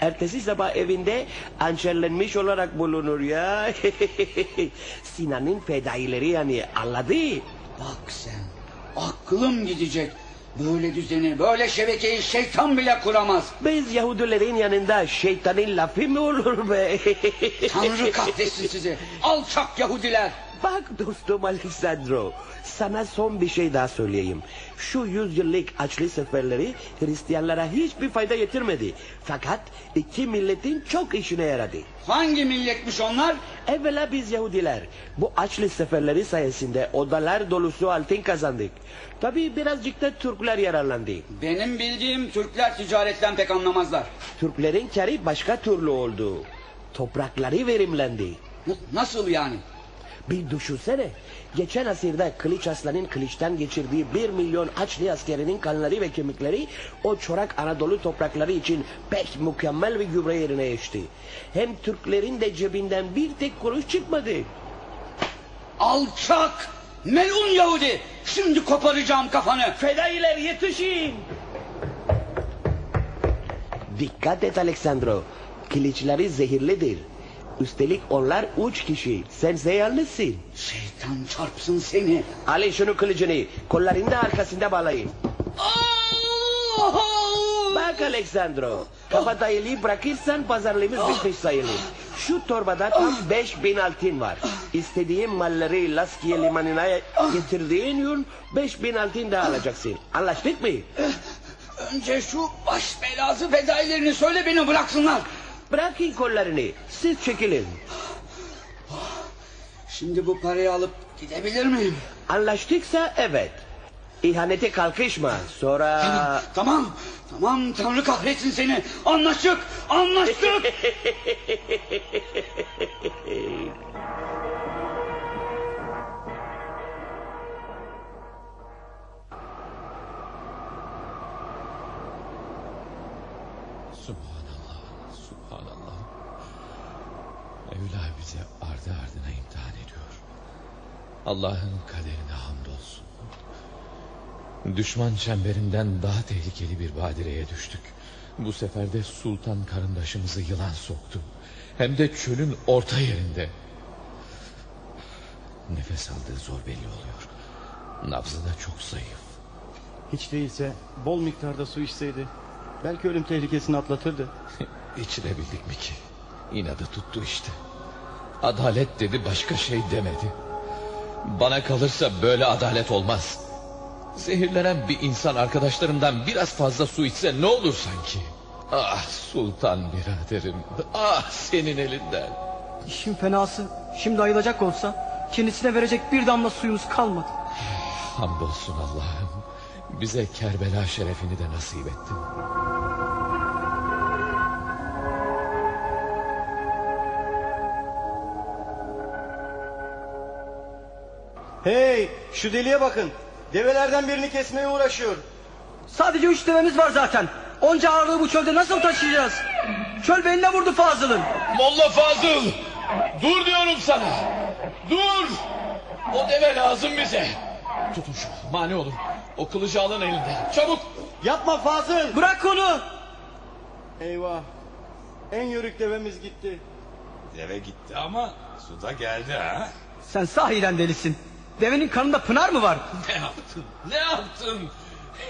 ...ertesi sabah evinde hançerlenmiş olarak bulunur ya. Sinan'ın fedaileri yani anladı. Bak sen. Aklım gidecek. Böyle düzeni, böyle şebekeyi şeytan bile kuramaz. Biz Yahudilerin yanında şeytanın lafı mı olur be? Tanrı kahretsin sizi. Alçak Yahudiler. Bak dostum Alexandro, sana son bir şey daha söyleyeyim. Şu yüzyıllık açlı seferleri Hristiyanlara hiçbir fayda getirmedi. Fakat iki milletin çok işine yaradı. Hangi milletmiş onlar? Evvela biz Yahudiler. Bu açlı seferleri sayesinde odalar dolusu altın kazandık. Tabii birazcık da Türkler yararlandı. Benim bildiğim Türkler ticaretten pek anlamazlar. Türklerin karı başka türlü oldu. Toprakları verimlendi. Nasıl yani? Bir düşünsene. Geçen asırda Kılıç Aslan'ın kılıçtan geçirdiği bir milyon Haçlı askerinin kanları ve kemikleri o çorak Anadolu toprakları için pek mükemmel bir gübre yerine geçti. Hem Türklerin de cebinden bir tek kuruş çıkmadı. Alçak! Melun Yahudi! Şimdi koparacağım kafanı. Fedailer yetişin! Dikkat et Alexandro. Kılıçları zehirlidir. Üstelik onlar üç kişi. Sense yalnızsın. Şeytan çarpsın seni. Alın şunu kılıcını. Kollarını da arkasında bağlayın. Bak Alexandro. Kabadayılığı bırakırsan pazarlığımız bitmiş sayılır. Şu torbada tam beş bin altın var. İstediğin malları Laskiye limanına getirdiğin gün beş bin altın daha alacaksın. Anlaştık mı? Önce şu baş belası fedailerini söyle beni bıraksınlar. Bırakın kollarını. Siz çekilin. Şimdi bu parayı alıp gidebilir miyim? Anlaştıksa evet. İhanete kalkışma. Sonra... Tamam, tamam, tamam Tanrı kahretsin seni. Anlaştık, anlaştık. Allah'ın kaderine hamdolsun. Düşman çemberinden daha tehlikeli bir badireye düştük. Bu sefer de sultan karındaşımızı yılan soktu. Hem de çölün orta yerinde. Nefes aldığı zor belli oluyor. Nabzı da çok zayıf. Hiç değilse bol miktarda su içseydi belki ölüm tehlikesini atlatırdı. İçirebildik mi ki? İnadı tuttu işte. Adalet dedi başka şey demedi. Bana kalırsa böyle adalet olmaz. Zehirlenen bir insan arkadaşlarından biraz fazla su içse ne olur sanki? Ah sultan biraderim. Ah senin elinden. İşin fenası şimdi ayılacak olsa kendisine verecek bir damla suyumuz kalmadı. Hamdolsun Allah'ım. Bize Kerbela şerefini de nasip ettin. Hey şu deliye bakın. Develerden birini kesmeye uğraşıyor. Sadece üç devemiz var zaten. Onca ağırlığı bu çölde nasıl taşıyacağız? Çöl beynine vurdu Fazıl'ın. Molla Fazıl! Dur diyorum sana! Dur! O deve lazım bize. Tutun şu mani olun. O kılıcı alın elinden. Çabuk! Yapma Fazıl. Bırak onu. Eyvah. En yörük devemiz gitti. Deve gitti ama suda geldi ha. Sen sahiden delisin. Devenin kanında pınar mı var? Ne yaptın? Ne yaptın?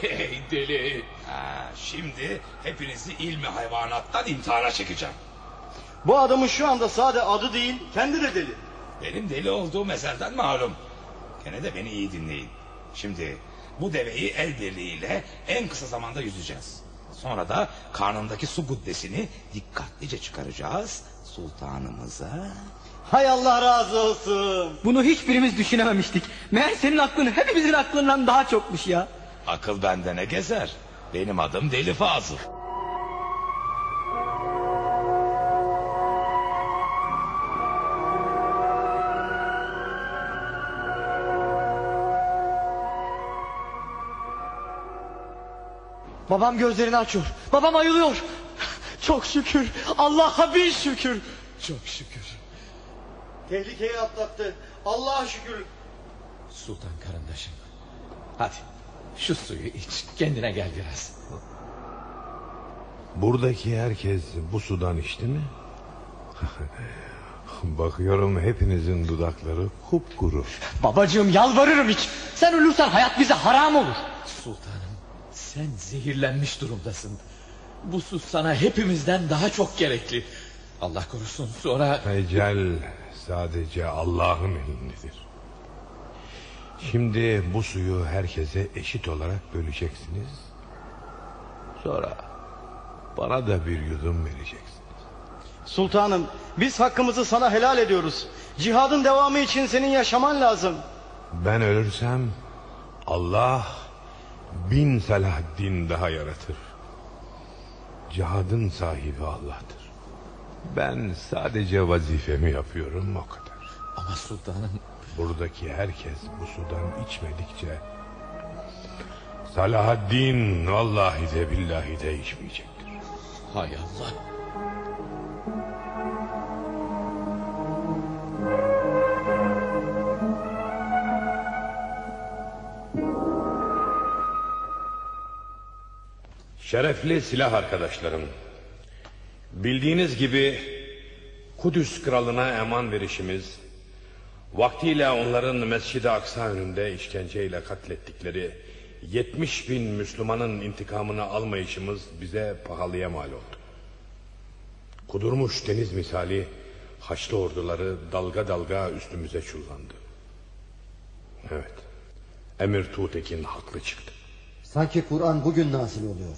Hey deli. Ha, şimdi hepinizi ilmi hayvanattan imtihana çekeceğim. Bu adamın şu anda sade adı değil, kendi de deli. Benim deli olduğum eserden malum. Gene de beni iyi dinleyin. Şimdi bu deveyi el birliğiyle en kısa zamanda yüzeceğiz. Sonra da karnındaki su guddesini dikkatlice çıkaracağız. Sultanımıza... Hay Allah razı olsun. Bunu hiçbirimiz düşünememiştik. Meğer senin aklın hepimizin aklından daha çokmuş ya. Akıl bende ne gezer? Benim adım Deli Fazıl. Babam gözlerini açıyor. Babam ayılıyor. Çok şükür. Allah'a bin şükür. Çok şükür. Tehlikeyi atlattı. Allah'a şükür. Sultan karındaşım. Hadi şu suyu iç. Kendine gel biraz. Buradaki herkes bu sudan içti mi? Bakıyorum hepinizin dudakları kupkuru. Babacığım yalvarırım hiç. Sen ölürsen hayat bize haram olur. Sultanım sen zehirlenmiş durumdasın. Bu su sana hepimizden daha çok gerekli. Allah korusun sonra... Ecel sadece Allah'ın elindedir. Şimdi bu suyu herkese eşit olarak böleceksiniz. Sonra bana da bir yudum vereceksiniz. Sultanım, biz hakkımızı sana helal ediyoruz. Cihadın devamı için senin yaşaman lazım. Ben ölürsem Allah bin Selahaddin daha yaratır. Cihadın sahibi Allah'tır. Ben sadece vazifemi yapıyorum o kadar. Ama sultanım... Buradaki herkes bu sudan içmedikçe... Salahaddin vallahi de billahi de içmeyecektir. Hay Allah. Şerefli silah arkadaşlarım. Bildiğiniz gibi Kudüs kralına eman verişimiz, vaktiyle onların Mescid-i Aksa önünde işkenceyle katlettikleri 70 bin Müslümanın intikamını almayışımız bize pahalıya mal oldu. Kudurmuş deniz misali Haçlı orduları dalga dalga üstümüze çullandı. Evet, Emir Tuğtekin haklı çıktı. Sanki Kur'an bugün nazil oluyor.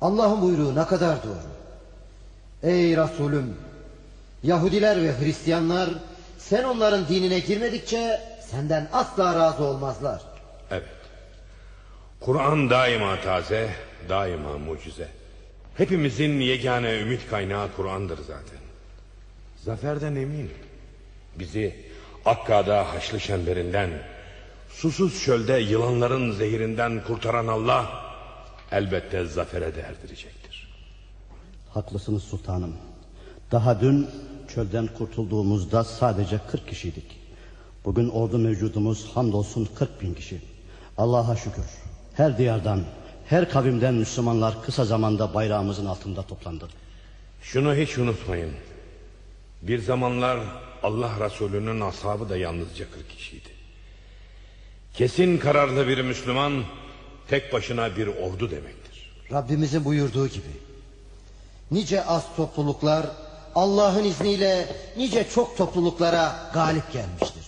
Allah'ın buyruğu ne kadar doğru. Ey Resulüm! Yahudiler ve Hristiyanlar sen onların dinine girmedikçe senden asla razı olmazlar. Evet. Kur'an daima taze, daima mucize. Hepimizin yegane ümit kaynağı Kur'an'dır zaten. Zaferden eminim. Bizi Akka'da Haçlı Çemberinden, susuz çölde yılanların zehirinden kurtaran Allah elbette zafere de erdirecektir. Haklısınız sultanım. Daha dün çölden kurtulduğumuzda sadece 40 kişiydik. Bugün ordu mevcudumuz hamdolsun 40 bin kişi. Allah'a şükür. Her diyardan, her kavimden Müslümanlar kısa zamanda bayrağımızın altında toplandı. Şunu hiç unutmayın. Bir zamanlar Allah Resulü'nün ashabı da yalnızca 40 kişiydi. Kesin kararlı bir Müslüman tek başına bir ordu demektir. Rabbimizin buyurduğu gibi. Nice az topluluklar Allah'ın izniyle nice çok topluluklara galip gelmiştir.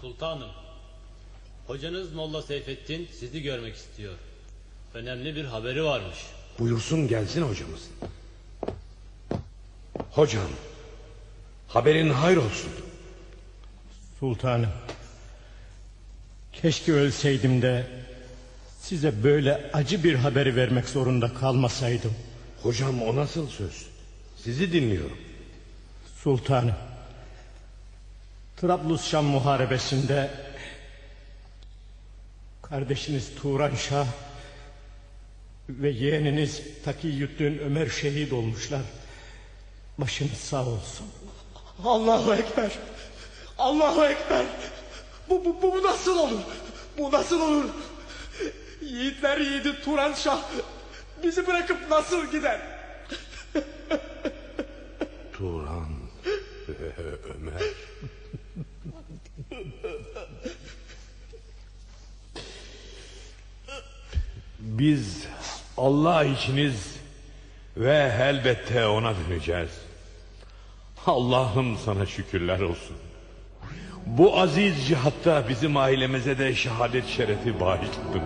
Sultanım, hocanız Molla Seyfettin sizi görmek istiyor. Önemli bir haberi varmış. Buyursun gelsin hocamız. Hocam, haberin hayır olsun. Sultanım. Keşke ölseydim de size böyle acı bir haberi vermek zorunda kalmasaydım. Hocam o nasıl söz? Sizi dinliyorum. Sultanım. Trablus Şam muharebesinde kardeşiniz Turan Şah Ve yeğeniniz Takiyüddin Ömer şehit olmuşlar. Başınız sağ olsun. Allahu Ekber. Allahu Ekber. Bu, bu, bu nasıl olur? Bu nasıl olur? Yiğitler yiğidi Turan Şah bizi bırakıp nasıl gider? Turan ve Ömer. Biz Allah içiniz ve elbette ona döneceğiz. Allah'ım sana şükürler olsun. Bu aziz cihatta bizim ailemize de şehadet şerefi bağışladın.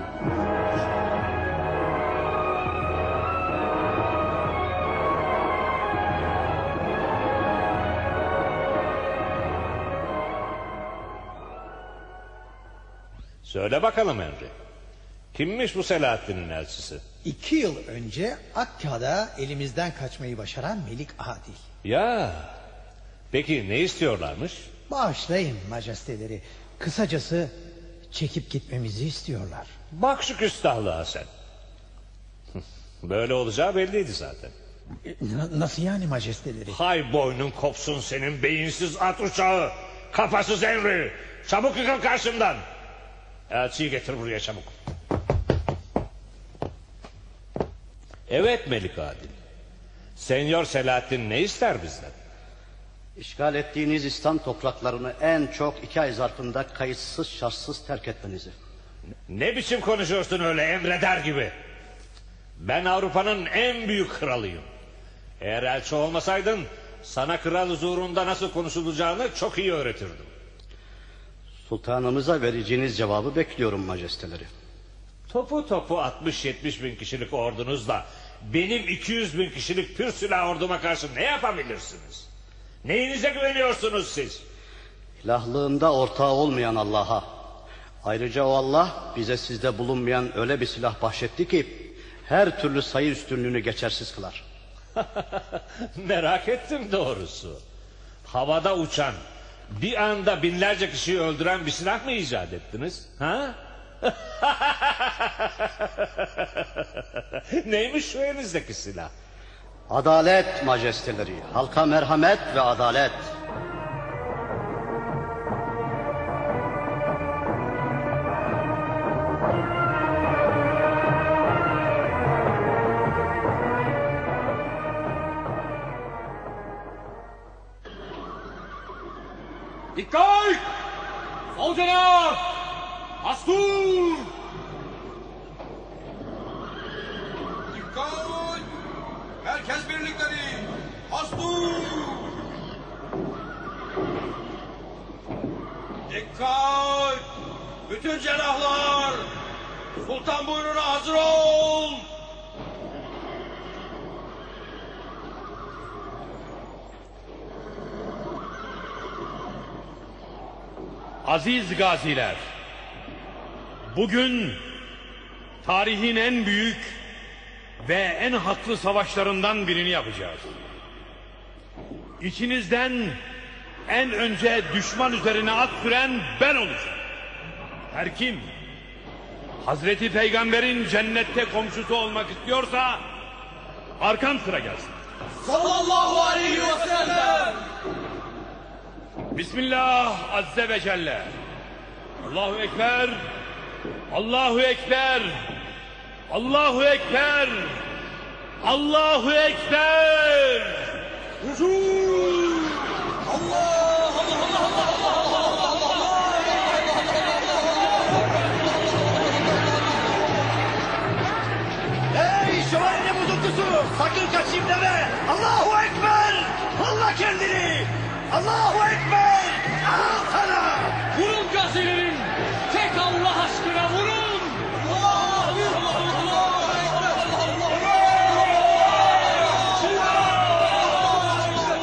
Söyle bakalım Emre. Kimmiş bu Selahattin'in elçisi? İki yıl önce Akka'da elimizden kaçmayı başaran Melik Adil. Ya. Peki ne istiyorlarmış? Bağışlayın majesteleri. Kısacası çekip gitmemizi istiyorlar. Bak şu küstahlığa sen. Böyle olacağı belliydi zaten. Na- nasıl yani majesteleri? Hay boynun kopsun senin beyinsiz at uçağı. Kafasız Emre. Çabuk yıkıl karşımdan. Elçiyi getir buraya çabuk. Evet Melik Adil. Senyor Selahattin ne ister bizden? İşgal ettiğiniz İslam topraklarını en çok iki ay zarfında kayıtsız şartsız terk etmenizi. Ne biçim konuşuyorsun öyle emreder gibi? Ben Avrupa'nın en büyük kralıyım. Eğer elçi olmasaydın sana kral huzurunda nasıl konuşulacağını çok iyi öğretirdim. Sultanımıza vereceğiniz cevabı bekliyorum majesteleri. Topu topu 60-70 bin kişilik ordunuzla benim 200 bin kişilik pür silah orduma karşı ne yapabilirsiniz? Neyinize güveniyorsunuz siz? İlahlığında ortağı olmayan Allah'a. Ayrıca o Allah bize sizde bulunmayan öyle bir silah bahşetti ki her türlü sayı üstünlüğünü geçersiz kılar. Merak ettim doğrusu. Havada uçan, bir anda binlerce kişiyi öldüren bir silah mı icat ettiniz? Ha? Neymiş şu elinizdeki silah? Adalet majesteleri, halka merhamet ve adalet. Sol cenah! Astur! Dikkat! Merkez birlikleri! Astur! Dikkat! Bütün cenahlar! Sultan buyruğuna hazır ol! Aziz gaziler, bugün tarihin en büyük ve en haklı savaşlarından birini yapacağız. İçinizden en önce düşman üzerine at süren ben olacağım. Her kim Hazreti Peygamber'in cennette komşusu olmak istiyorsa arkam sıra gelsin. Sallallahu aleyhi ve sellem! Bismillah Azze ve Celle. Allahu Ekber. Allahu Ekber. Allahu Ekber. Allahu Ekber. Hücum! Allah! Şövalye bozuntusu! Sakın kaçayım deme! Allahu Ekber! Allah kendini! Allahu Ekber! Al sana! Vurun gazilerin! Tek Allah aşkına vurun!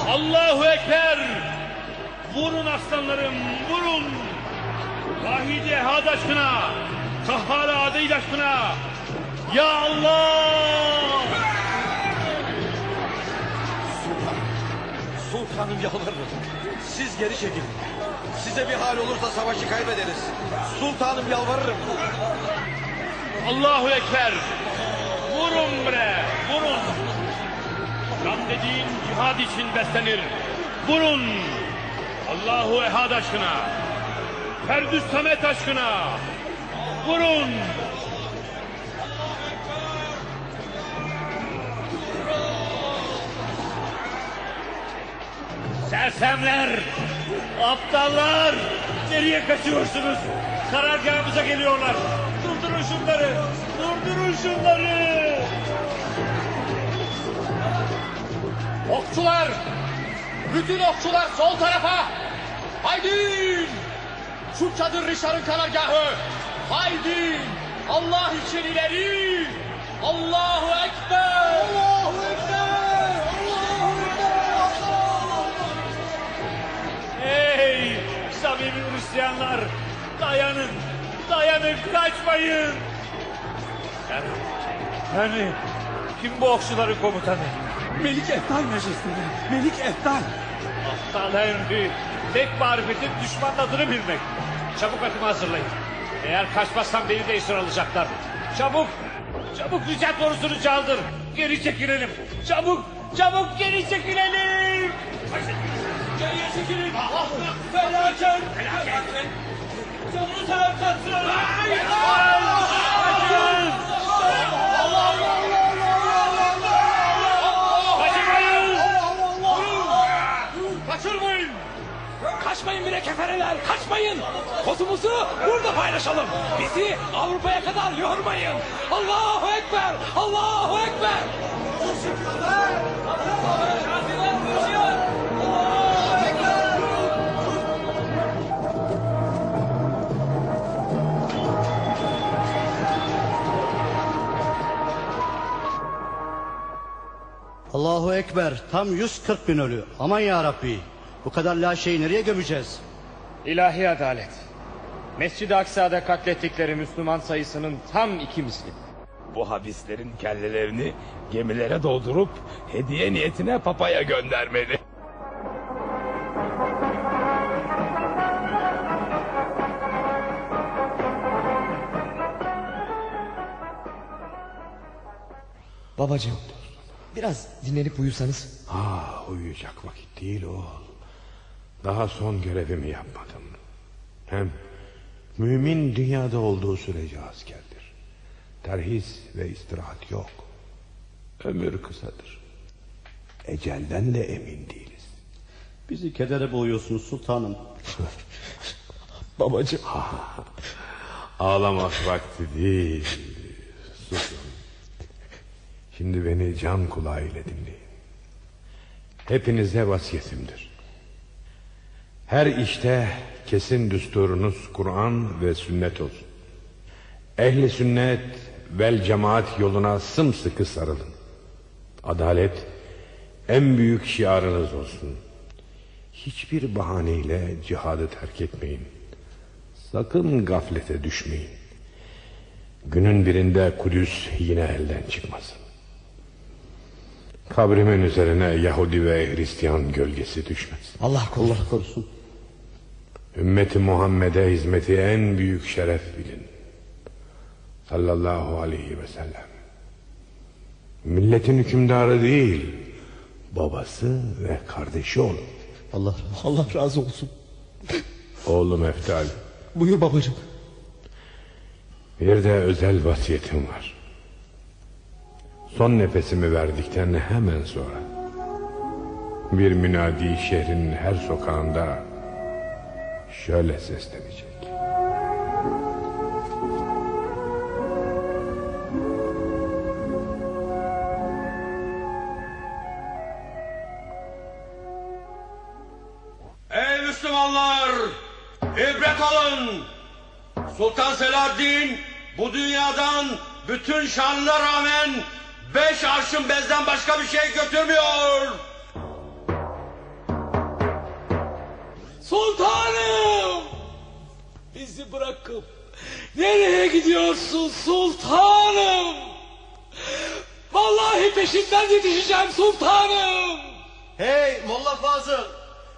Allahu Ekber. Vurun aslanlarım vurun. Vahid ehad aşkına. Kahhar adıyla aşkına. Ya Allah. Sultanım yalvarırım. Siz geri çekilin. Size bir hal olursa savaşı kaybederiz. Sultanım yalvarırım. Allahu Ekber. Vurun bre, vurun. Can dediğin cihad için beslenir. Vurun. Allahu Ehad aşkına. Ferdü Samet aşkına. Vurun. Sersemler! Aptallar! Nereye kaçıyorsunuz? Karargahımıza geliyorlar. Durdurun şunları! Durdurun şunları! Okçular! Bütün okçular sol tarafa! Haydi! Şu çadır Richard'ın karargahı! Haydi! Allah için ileri! Allahu Ekber! Allahu Ekber! Samimi Hristiyanlar! Dayanın! Dayanın! Kaçmayın! Yani, yani kim bu okçuların komutanı? Melik Eftal Majesteleri. Melik Eftal. Aptal Henry. Tek marifetin düşmanın adını bilmek. Çabuk atımı hazırlayın. Eğer kaçmazsam beni de esir alacaklar. Çabuk! Çabuk ricat borusunu çaldır. Geri çekilelim. Çabuk! Çabuk geri çekilelim. Geriye çekilin. Felaket. Felaket. Canını kaçsın. Kaçın. Kaçırmayın. Kaçırmayın! Kaçmayın bile kefereler, kaçmayın! Kozumuzu burada paylaşalım. Bizi Avrupa'ya kadar yormayın. Allahu Ekber! Allahu Ekber! Allahu Ekber tam 140 bin ölü. Aman ya Rabbi. Bu kadar laşeyi nereye gömeceğiz? İlahi adalet. Mescid-i Aksa'da katlettikleri Müslüman sayısının tam iki misli. Bu habislerin kellelerini gemilere doldurup hediye niyetine papaya göndermeli. Babacığım biraz dinlenip uyusanız. Ah uyuyacak vakit değil oğul. Daha son görevimi yapmadım. Hem mümin dünyada olduğu sürece askerdir. Terhis ve istirahat yok. Ömür kısadır. Ecelden de emin değiliz. Bizi kedere boğuyorsunuz sultanım. Babacığım. Ağlamak vakti değil. Susun. Şimdi beni can kulağıyla dinleyin. Hepinize vasiyetimdir. Her işte kesin düsturunuz Kur'an ve sünnet olsun. Ehli sünnet vel cemaat yoluna sımsıkı sarılın. Adalet en büyük şiarınız olsun. Hiçbir bahaneyle cihadı terk etmeyin. Sakın gaflete düşmeyin. Günün birinde Kudüs yine elden çıkmasın. Kabrimin üzerine Yahudi ve Hristiyan gölgesi düşmez. Allah korusun. Allah korusun. Ümmeti Muhammed'e hizmeti en büyük şeref bilin. Sallallahu aleyhi ve sellem. Milletin hükümdarı değil, babası ve kardeşi olun. Allah Allah razı olsun. Oğlum Eftal, Buyur babacığım. bir de özel vasiyetim var. Son nefesimi verdikten hemen sonra bir münadi şehrin her sokağında şöyle seslenecek. Ey Müslümanlar! ibret alın! Sultan Selahaddin bu dünyadan bütün şanına rağmen beş arşın bezden başka bir şey götürmüyor. Sultanım! Bizi bırakıp nereye gidiyorsun sultanım? Vallahi peşinden yetişeceğim sultanım. Hey Molla Fazıl.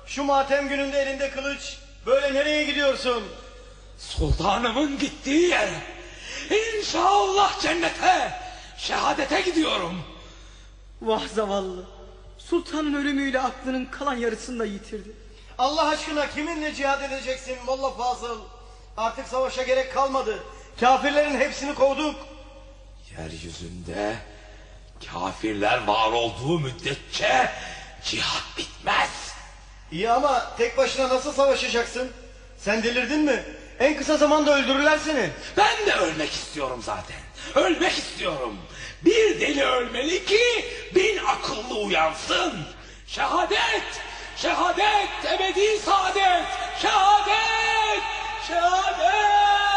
Şu matem gününde elinde kılıç. Böyle nereye gidiyorsun? Sultanımın gittiği yer. İnşallah cennete. Şehadete gidiyorum. Vah zavallı. Sultanın ölümüyle aklının kalan yarısını da yitirdi. Allah aşkına kiminle cihad edeceksin Molla Fazıl? Artık savaşa gerek kalmadı. Kafirlerin hepsini kovduk. Yeryüzünde kafirler var olduğu müddetçe cihat bitmez. İyi ama tek başına nasıl savaşacaksın? Sen delirdin mi? En kısa zamanda öldürürler seni. Ben de ölmek istiyorum zaten. Ölmek istiyorum. Bir deli ölmeli ki bin akıllı uyansın. Şehadet, şehadet, ebedi saadet, şehadet, şehadet.